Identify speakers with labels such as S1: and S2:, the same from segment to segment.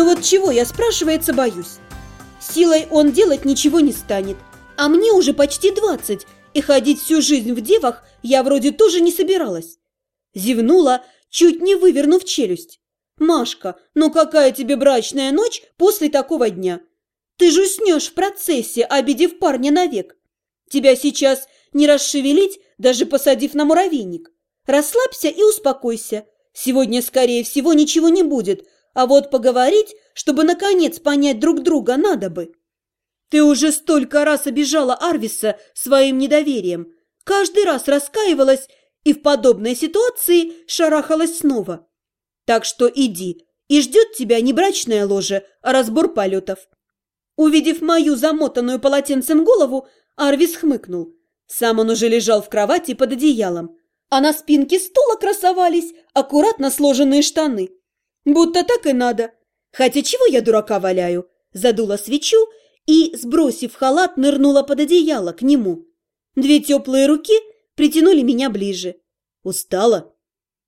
S1: Но вот чего я, спрашивается, боюсь? Силой он делать ничего не станет. А мне уже почти двадцать, и ходить всю жизнь в девах я вроде тоже не собиралась. Зевнула, чуть не вывернув челюсть. «Машка, ну какая тебе брачная ночь после такого дня? Ты же уснешь в процессе, обидев парня навек. Тебя сейчас не расшевелить, даже посадив на муравейник. Расслабься и успокойся. Сегодня, скорее всего, ничего не будет, а вот поговорить, чтобы наконец понять друг друга, надо бы. Ты уже столько раз обижала Арвиса своим недоверием, каждый раз раскаивалась и в подобной ситуации шарахалась снова. Так что иди, и ждет тебя не брачное ложе, а разбор полетов. Увидев мою замотанную полотенцем голову, Арвис хмыкнул. Сам он уже лежал в кровати под одеялом, а на спинке стула красовались аккуратно сложенные штаны. Будто так и надо. Хотя чего я дурака валяю? Задула свечу и, сбросив халат, нырнула под одеяло к нему. Две теплые руки притянули меня ближе. Устала?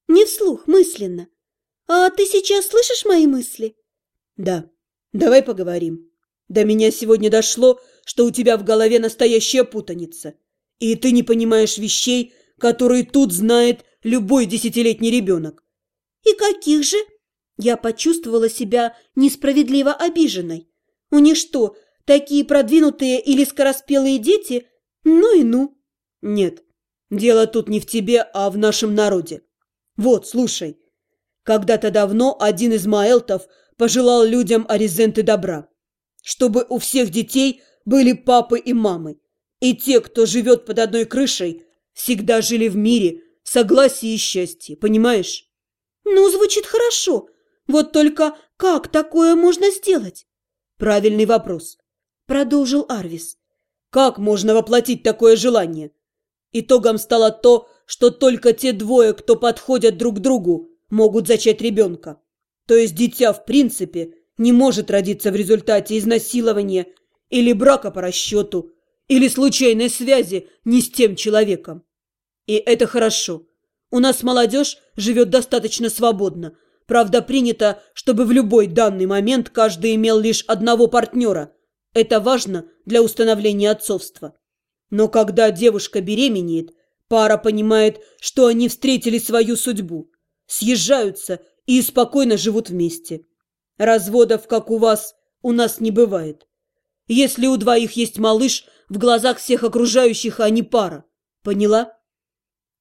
S1: Не вслух, мысленно. А ты сейчас слышишь мои мысли? Да. Давай поговорим. До меня сегодня дошло, что у тебя в голове настоящая путаница. И ты не понимаешь вещей, которые тут знает любой десятилетний ребенок. И каких же? Я почувствовала себя несправедливо обиженной. У них что, такие продвинутые или скороспелые дети? Ну и ну. Нет, дело тут не в тебе, а в нашем народе. Вот, слушай. Когда-то давно один из маэлтов пожелал людям Аризенты добра. Чтобы у всех детей были папы и мамы. И те, кто живет под одной крышей, всегда жили в мире, согласии и счастье, понимаешь? Ну, звучит хорошо. Вот только как такое можно сделать? Правильный вопрос. Продолжил Арвис. Как можно воплотить такое желание? Итогом стало то, что только те двое, кто подходят друг другу, могут зачать ребенка. То есть дитя, в принципе, не может родиться в результате изнасилования или брака по расчету, или случайной связи не с тем человеком. И это хорошо. У нас молодежь живет достаточно свободно. Правда, принято, чтобы в любой данный момент каждый имел лишь одного партнера. Это важно для установления отцовства. Но когда девушка беременеет, пара понимает, что они встретили свою судьбу, съезжаются и спокойно живут вместе. Разводов, как у вас, у нас не бывает. Если у двоих есть малыш, в глазах всех окружающих они пара. Поняла?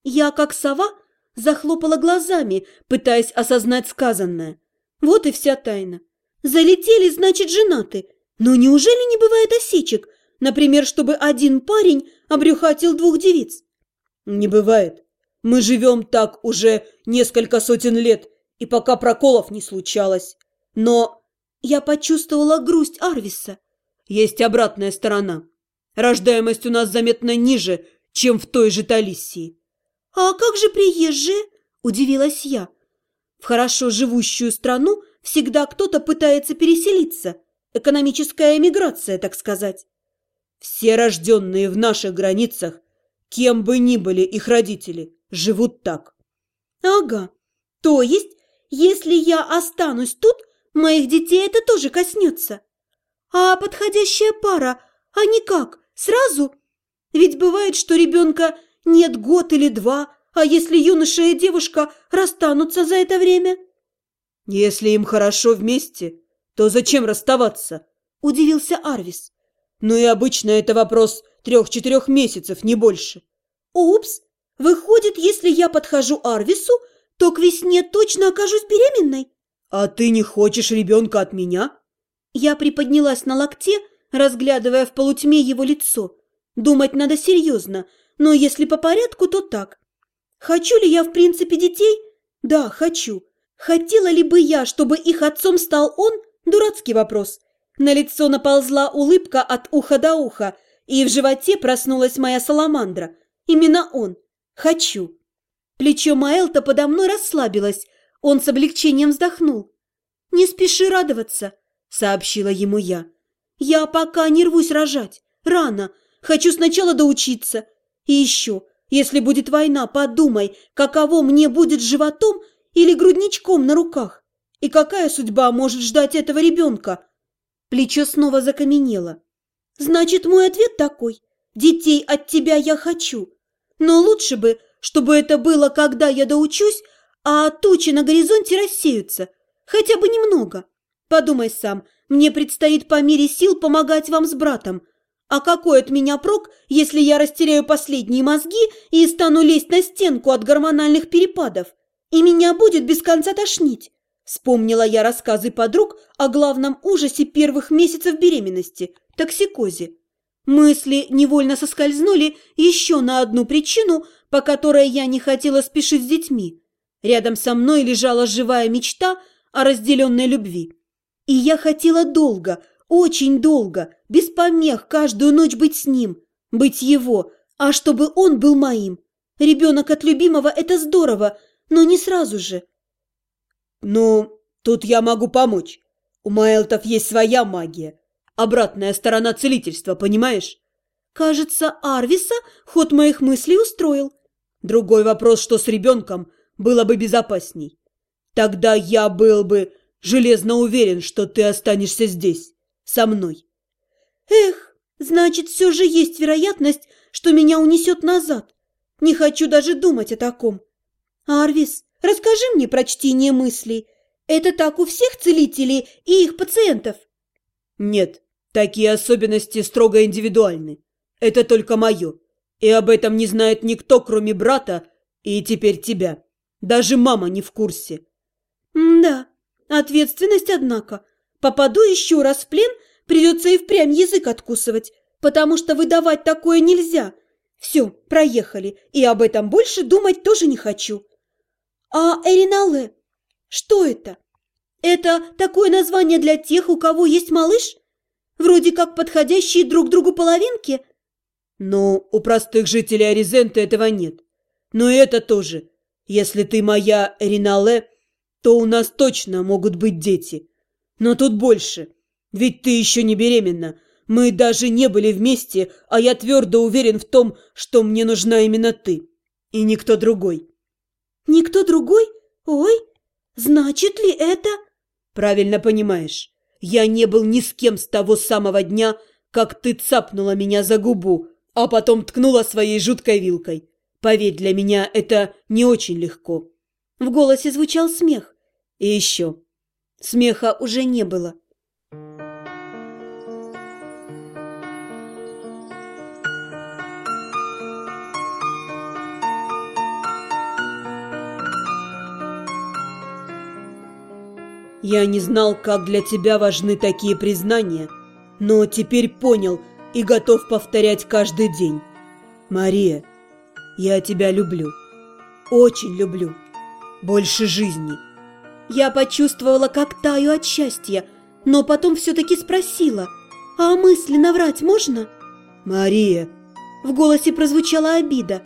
S1: Я, как сова, захлопала глазами, пытаясь осознать сказанное. Вот и вся тайна. Залетели, значит, женаты. Но неужели не бывает осечек? Например, чтобы один парень обрюхатил двух девиц? Не бывает. Мы живем так уже несколько сотен лет, и пока проколов не случалось. Но я почувствовала грусть Арвиса. Есть обратная сторона. Рождаемость у нас заметно ниже, чем в той же Талиссии. «А как же приезжие?» – удивилась я. «В хорошо живущую страну всегда кто-то пытается переселиться. Экономическая эмиграция, так сказать». «Все рожденные в наших границах, кем бы ни были их родители, живут так». «Ага. То есть, если я останусь тут, моих детей это тоже коснется. А подходящая пара, они как, сразу? Ведь бывает, что ребенка нет год или два, а если юноша и девушка расстанутся за это время? Если им хорошо вместе, то зачем расставаться? Удивился Арвис. Ну и обычно это вопрос трех-четырех месяцев, не больше. Упс, выходит, если я подхожу Арвису, то к весне точно окажусь беременной? А ты не хочешь ребенка от меня? Я приподнялась на локте, разглядывая в полутьме его лицо. Думать надо серьезно – но если по порядку, то так. Хочу ли я в принципе детей? Да, хочу. Хотела ли бы я, чтобы их отцом стал он? Дурацкий вопрос. На лицо наползла улыбка от уха до уха, и в животе проснулась моя саламандра. Именно он. Хочу. Плечо Маэлта подо мной расслабилось. Он с облегчением вздохнул. «Не спеши радоваться», — сообщила ему я. «Я пока не рвусь рожать. Рано. Хочу сначала доучиться. И еще, если будет война, подумай, каково мне будет животом или грудничком на руках. И какая судьба может ждать этого ребенка? Плечо снова закаменело. Значит, мой ответ такой. Детей от тебя я хочу. Но лучше бы, чтобы это было, когда я доучусь, а тучи на горизонте рассеются. Хотя бы немного. Подумай сам, мне предстоит по мере сил помогать вам с братом. А какой от меня прок, если я растеряю последние мозги и стану лезть на стенку от гормональных перепадов? И меня будет без конца тошнить. Вспомнила я рассказы подруг о главном ужасе первых месяцев беременности – токсикозе. Мысли невольно соскользнули еще на одну причину, по которой я не хотела спешить с детьми. Рядом со мной лежала живая мечта о разделенной любви. И я хотела долго, очень долго, без помех каждую ночь быть с ним, быть его, а чтобы он был моим. Ребенок от любимого – это здорово, но не сразу же.
S2: «Ну, тут я могу помочь. У Маэлтов есть своя магия. Обратная сторона целительства, понимаешь?»
S1: Кажется, Арвиса ход моих мыслей устроил.
S2: Другой вопрос, что с ребенком было бы безопасней. Тогда я был бы железно уверен, что ты останешься здесь, со мной.
S1: Эх, значит, все же есть вероятность, что меня унесет назад. Не хочу даже думать о таком. Арвис, расскажи мне про чтение мыслей. Это так у всех целителей и их пациентов?
S2: Нет, такие особенности строго индивидуальны. Это только мое. И об этом не знает никто, кроме брата и теперь тебя. Даже мама не в курсе.
S1: М да, ответственность, однако. Попаду еще раз в плен, придется и впрямь язык откусывать, потому что выдавать такое нельзя. Все, проехали, и об этом больше думать тоже не хочу. А Эринале? Что это? Это такое название для тех, у кого есть малыш? Вроде как подходящие друг другу половинки –
S2: но у простых жителей Аризенты этого нет. Но это тоже. Если ты моя Ринале, то у нас точно могут быть дети. Но тут больше. Ведь ты еще не беременна. Мы даже не были вместе, а я твердо уверен в том, что мне нужна именно ты. И никто другой.
S1: Никто другой? Ой, значит ли это...
S2: Правильно понимаешь. Я не был ни с кем с того самого дня, как ты цапнула меня за губу, а потом ткнула своей жуткой вилкой. Поверь, для меня это не очень легко.
S1: В голосе звучал смех.
S2: И еще. Смеха уже не было. Я не знал, как для тебя важны такие признания, но теперь понял – и готов повторять каждый день. Мария, я тебя люблю. Очень люблю. Больше жизни.
S1: Я почувствовала, как таю от счастья, но потом все-таки спросила, а мысли наврать можно?
S2: Мария.
S1: В голосе прозвучала обида.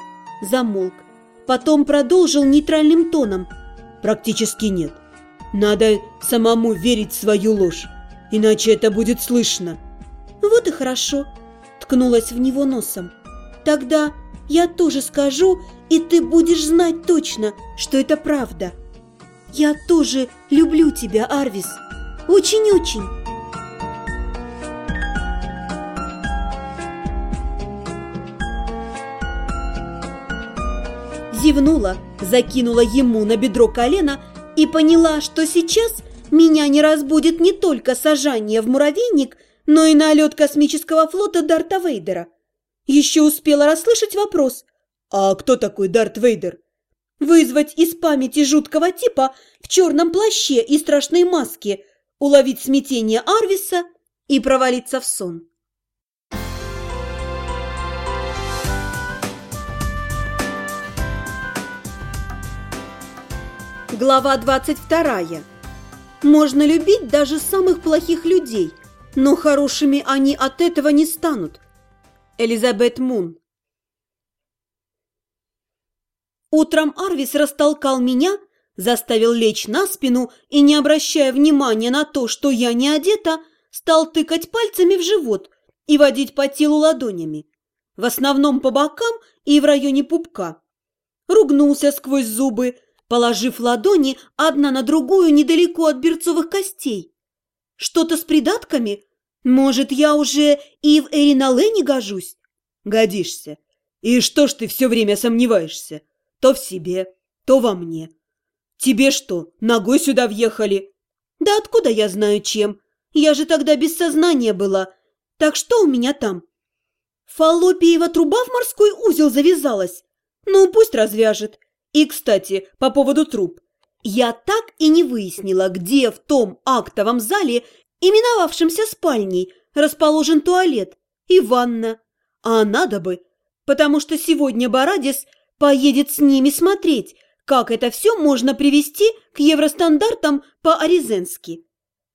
S1: Замолк. Потом продолжил нейтральным тоном.
S2: Практически нет. Надо самому верить в свою ложь, иначе это будет слышно.
S1: «Вот и хорошо», – ткнулась в него носом. «Тогда я тоже скажу, и ты будешь знать точно, что это правда. Я тоже люблю тебя, Арвис. Очень-очень». Зевнула, закинула ему на бедро колено и поняла, что сейчас меня не разбудит не только сажание в муравейник, но и налет космического флота Дарта Вейдера. Еще успела расслышать вопрос
S2: «А кто такой Дарт Вейдер?»
S1: Вызвать из памяти жуткого типа в черном плаще и страшной маске, уловить смятение Арвиса и провалиться в сон. Глава 22. Можно любить даже самых плохих людей – но хорошими они от этого не станут. Элизабет Мун Утром Арвис растолкал меня, заставил лечь на спину и, не обращая внимания на то, что я не одета, стал тыкать пальцами в живот и водить по телу ладонями, в основном по бокам и в районе пупка. Ругнулся сквозь зубы, положив ладони одна на другую недалеко от берцовых костей. «Что-то с придатками? Может, я уже и в Эринале не гожусь?»
S2: «Годишься. И что ж ты все время сомневаешься? То в себе, то во мне. Тебе что, ногой сюда въехали?»
S1: «Да откуда я знаю чем? Я же тогда без сознания была. Так что у меня там?» «Фаллопиева труба в морской узел завязалась? Ну, пусть развяжет. И, кстати, по поводу труб. Я так и не выяснила, где в том актовом зале, именовавшемся спальней, расположен туалет и ванна. А надо бы, потому что сегодня Барадис поедет с ними смотреть, как это все можно привести к евростандартам по-аризенски.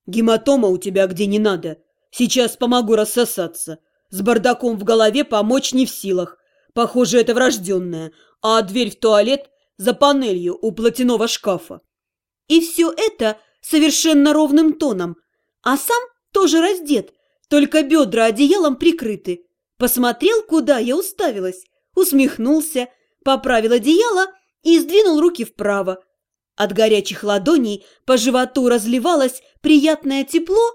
S2: Гематома у тебя где не надо. Сейчас помогу рассосаться. С бардаком в голове помочь не в силах. Похоже, это врожденное. А дверь в туалет за панелью у платяного шкафа.
S1: И все это совершенно ровным тоном. А сам тоже раздет, только бедра одеялом прикрыты. Посмотрел, куда я уставилась, усмехнулся, поправил одеяло и сдвинул руки вправо. От горячих ладоней по животу разливалось приятное тепло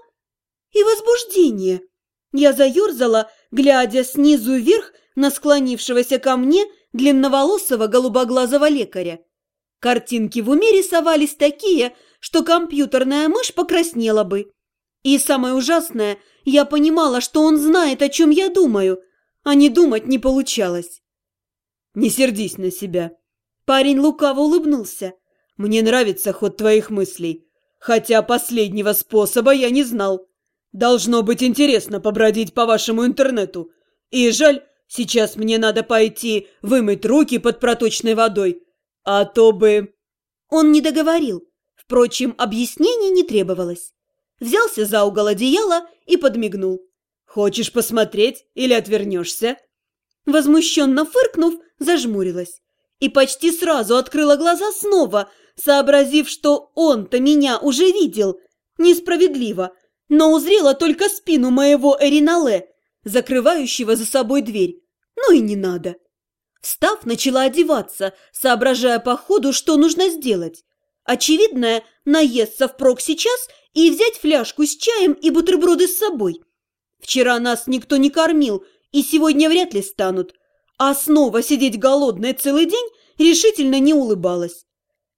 S1: и возбуждение. Я заерзала, глядя снизу вверх на склонившегося ко мне длинноволосого голубоглазого лекаря. Картинки в уме рисовались такие, что компьютерная мышь покраснела бы. И самое ужасное, я понимала, что он знает, о чем я думаю, а не думать не получалось.
S2: «Не сердись на себя». Парень лукаво улыбнулся. «Мне нравится ход твоих мыслей, хотя последнего способа я не знал. Должно быть интересно побродить по вашему интернету. И жаль, сейчас мне надо пойти вымыть руки под проточной водой, а то бы...»
S1: Он не договорил. Впрочем, объяснений не требовалось. Взялся за угол одеяла и подмигнул.
S2: «Хочешь посмотреть или отвернешься?»
S1: Возмущенно фыркнув, зажмурилась. И почти сразу открыла глаза снова, сообразив, что он-то меня уже видел. Несправедливо, но узрела только спину моего Эринале, закрывающего за собой дверь. Ну и не надо. Встав, начала одеваться, соображая по ходу, что нужно сделать. Очевидное, наесться впрок сейчас и взять фляжку с чаем и бутерброды с собой. Вчера нас никто не кормил, и сегодня вряд ли станут. А снова сидеть голодной целый день решительно не улыбалась.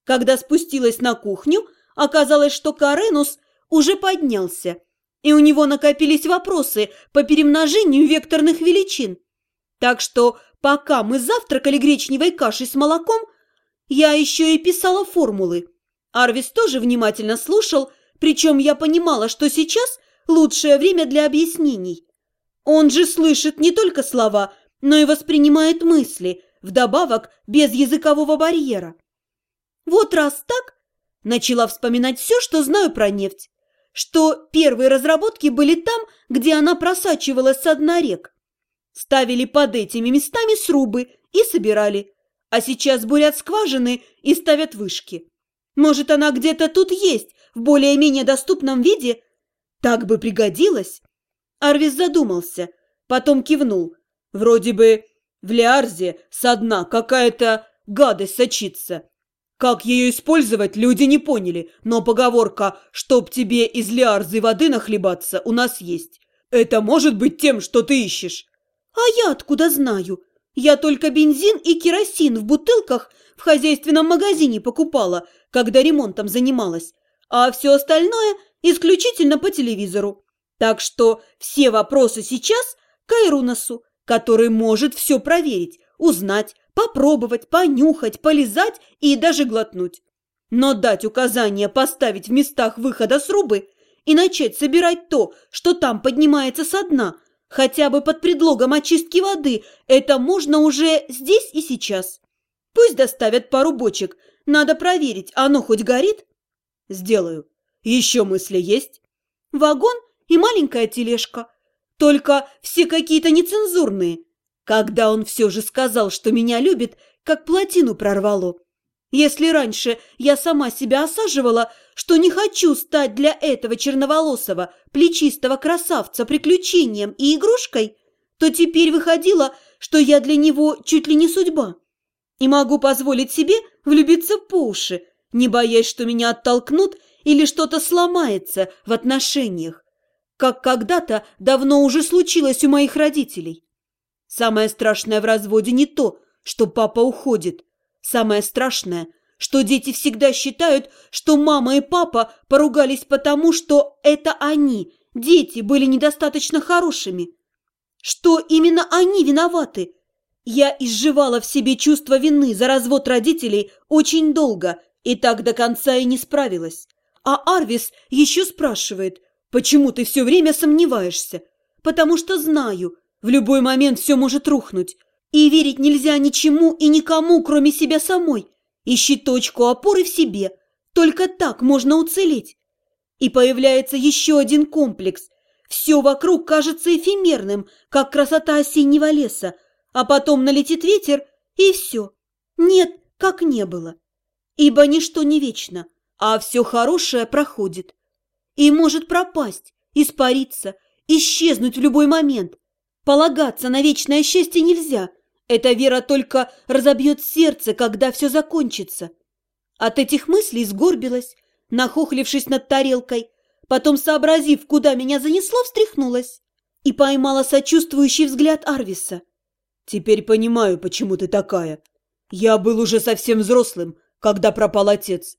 S1: Когда спустилась на кухню, оказалось, что Каренус уже поднялся, и у него накопились вопросы по перемножению векторных величин. Так что, пока мы завтракали гречневой кашей с молоком, я еще и писала формулы. Арвис тоже внимательно слушал, причем я понимала, что сейчас лучшее время для объяснений. Он же слышит не только слова, но и воспринимает мысли, вдобавок без языкового барьера. Вот раз так, начала вспоминать все, что знаю про нефть, что первые разработки были там, где она просачивалась с дна рек. Ставили под этими местами срубы и собирали, а сейчас бурят скважины и ставят вышки. Может, она где-то тут есть, в более-менее доступном виде? Так бы пригодилась. Арвис задумался, потом кивнул. Вроде бы в Лиарзе со дна какая-то гадость сочится. Как ее использовать, люди не поняли, но поговорка «чтоб тебе из Лиарзы воды нахлебаться» у нас есть. Это может быть тем, что ты ищешь. А я откуда знаю? Я только бензин и керосин в бутылках в хозяйственном магазине покупала, когда ремонтом занималась, а все остальное исключительно по телевизору. Так что все вопросы сейчас к Айрунасу, который может все проверить, узнать, попробовать, понюхать, полизать и даже глотнуть. Но дать указание поставить в местах выхода срубы и начать собирать то, что там поднимается со дна, хотя бы под предлогом очистки воды, это можно уже здесь и сейчас. Пусть доставят пару бочек, надо проверить, оно хоть горит? Сделаю. Еще мысли есть? Вагон и маленькая тележка – только все какие-то нецензурные. Когда он все же сказал, что меня любит, как плотину прорвало. Если раньше я сама себя осаживала, что не хочу стать для этого черноволосого, плечистого красавца приключением и игрушкой, то теперь выходило, что я для него чуть ли не судьба. И могу позволить себе влюбиться по уши, не боясь, что меня оттолкнут или что-то сломается в отношениях, как когда-то давно уже случилось у моих родителей. Самое страшное в разводе не то, что папа уходит. Самое страшное, что дети всегда считают, что мама и папа поругались потому, что это они, дети, были недостаточно хорошими. Что именно они виноваты. Я изживала в себе чувство вины за развод родителей очень долго и так до конца и не справилась. А Арвис еще спрашивает, почему ты все время сомневаешься? Потому что знаю, в любой момент все может рухнуть. И верить нельзя ничему и никому, кроме себя самой. Ищи точку опоры в себе. Только так можно уцелеть. И появляется еще один комплекс. Все вокруг кажется эфемерным, как красота осеннего леса. А потом налетит ветер, и все. Нет, как не было. Ибо ничто не вечно а все хорошее проходит. И может пропасть, испариться, исчезнуть в любой момент. Полагаться на вечное счастье нельзя. Эта вера только разобьет сердце, когда все закончится. От этих мыслей сгорбилась, нахохлившись над тарелкой, потом, сообразив, куда меня занесло, встряхнулась и поймала сочувствующий взгляд Арвиса.
S2: «Теперь понимаю, почему ты такая. Я был уже совсем взрослым, когда пропал отец.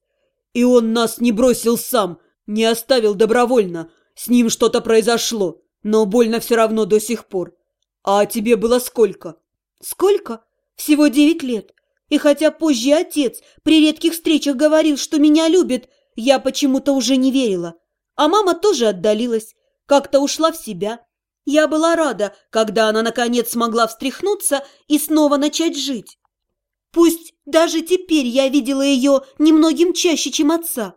S2: И он нас не бросил сам, не оставил добровольно. С ним что-то произошло, но больно все равно до сих пор. А тебе было сколько?
S1: Сколько? Всего девять лет. И хотя позже отец при редких встречах говорил, что меня любит, я почему-то уже не верила. А мама тоже отдалилась, как-то ушла в себя. Я была рада, когда она наконец смогла встряхнуться и снова начать жить. Пусть даже теперь я видела ее немногим чаще, чем отца.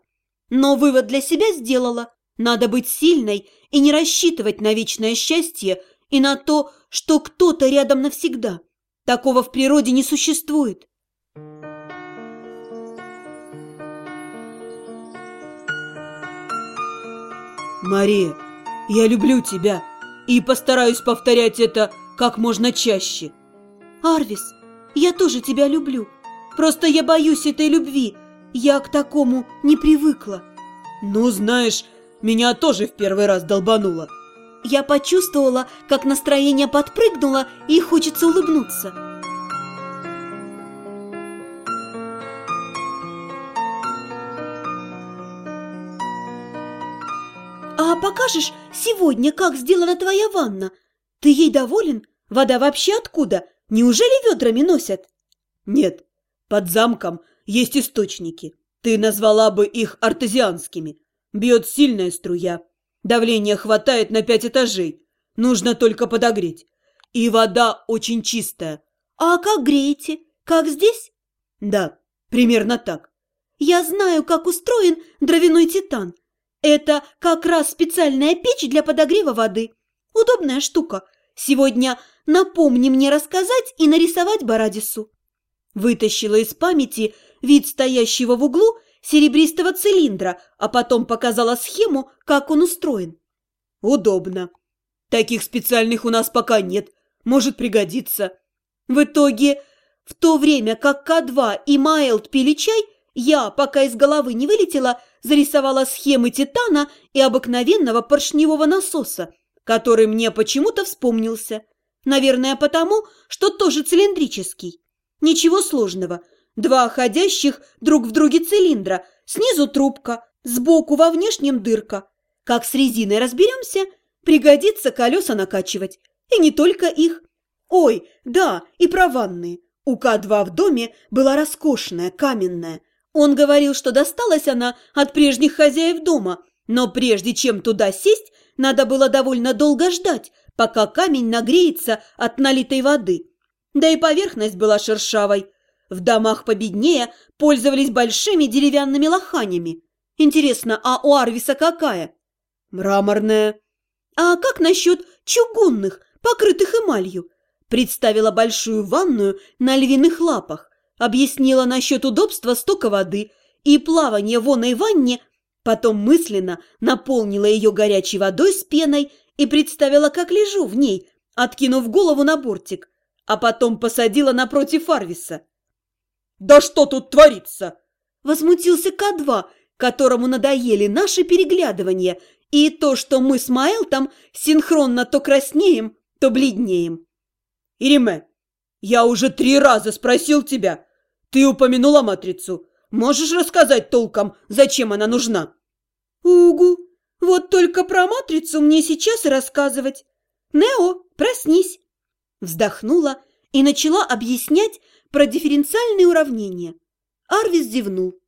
S1: Но вывод для себя сделала. Надо быть сильной и не рассчитывать на вечное счастье и на то, что кто-то рядом навсегда. Такого в природе не существует.
S2: Мария, я люблю тебя и постараюсь повторять это как можно чаще.
S1: Арвис, я тоже тебя люблю. Просто я боюсь этой любви. Я к такому не привыкла.
S2: Ну, знаешь, меня тоже в первый раз долбануло.
S1: Я почувствовала, как настроение подпрыгнуло и хочется улыбнуться. «А покажешь сегодня, как сделана твоя ванна? Ты ей доволен? Вода вообще откуда? Неужели ведрами носят?
S2: Нет, под замком есть источники. Ты назвала бы их артезианскими. Бьет сильная струя. Давление хватает на пять этажей. Нужно только подогреть. И вода очень чистая.
S1: А как греете? Как здесь?
S2: Да, примерно так.
S1: Я знаю, как устроен дровяной титан. Это как раз специальная печь для подогрева воды. Удобная штука. Сегодня напомни мне рассказать и нарисовать Барадису». Вытащила из памяти вид стоящего в углу серебристого цилиндра, а потом показала схему, как он устроен.
S2: «Удобно. Таких специальных у нас пока нет. Может пригодиться».
S1: В итоге, в то время как К2 и Майлд пили чай, я, пока из головы не вылетела, зарисовала схемы Титана и обыкновенного поршневого насоса, который мне почему-то вспомнился. Наверное, потому, что тоже цилиндрический. Ничего сложного. Два ходящих друг в друге цилиндра, снизу трубка, сбоку во внешнем дырка. Как с резиной разберемся, пригодится колеса накачивать. И не только их. Ой, да, и про ванны. У К2 в доме была роскошная, каменная. Он говорил, что досталась она от прежних хозяев дома, но прежде чем туда сесть, надо было довольно долго ждать, пока камень нагреется от налитой воды. Да и поверхность была шершавой. В домах победнее пользовались большими деревянными лоханями. Интересно, а у Арвиса какая?
S2: Мраморная.
S1: А как насчет чугунных, покрытых эмалью? Представила большую ванную на львиных лапах, объяснила насчет удобства стока воды и плавания в оной ванне Потом мысленно наполнила ее горячей водой с пеной и представила, как лежу в ней, откинув голову на бортик, а потом посадила напротив Арвиса.
S2: Да что тут творится?
S1: Возмутился К2, которому надоели наши переглядывания и то, что мы с Маэлтом синхронно то краснеем, то бледнеем.
S2: Ириме, я уже три раза спросил тебя. Ты упомянула матрицу. Можешь рассказать толком, зачем она нужна?
S1: Угу, вот только про матрицу мне сейчас и рассказывать. Нео, проснись. Вздохнула и начала объяснять про дифференциальные уравнения. Арвис зевнул.